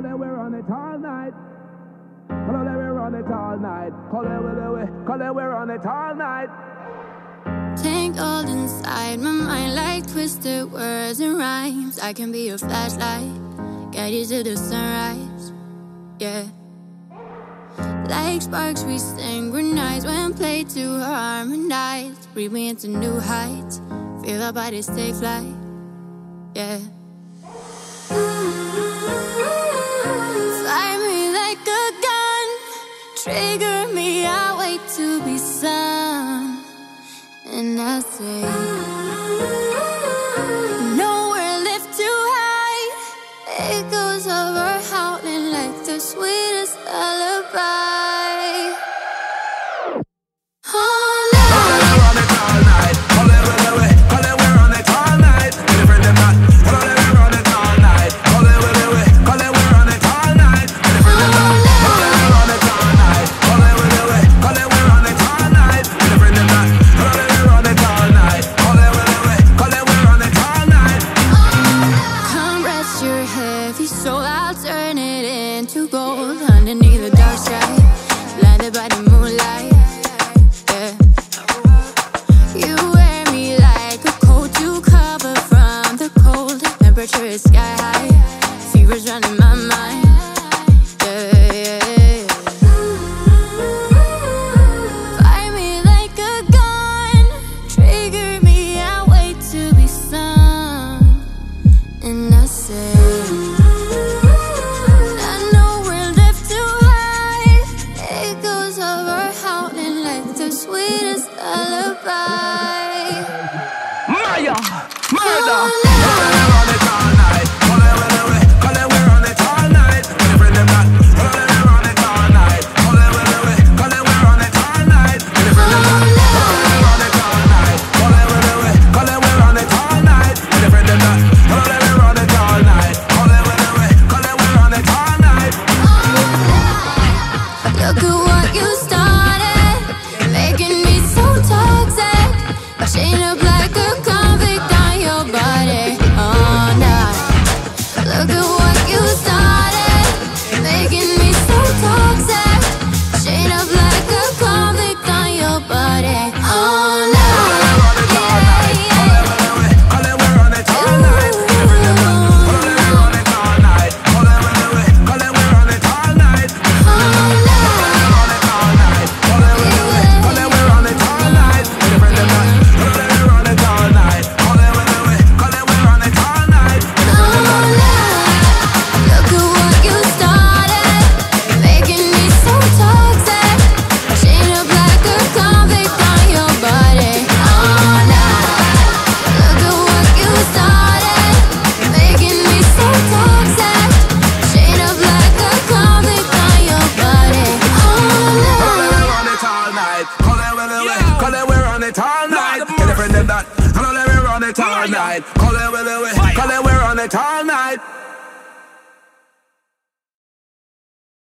Cause they we're on it all night. Cause they we're on it all night. Cause they we're, cause they we're on it all night. Tangled inside my mind like twisted words and rhymes. I can be a flashlight, guide you to the sunrise. Yeah. Like sparks, we synchronize when played to harmonize. Breathe me into new heights. Feel our bodies take flight. Yeah. Trigger me, I wait to be sung. And I say, underneath the sweetest lullaby. Maya, murder. night. Look at what you night. Call it, call it, call it, we're on it all night.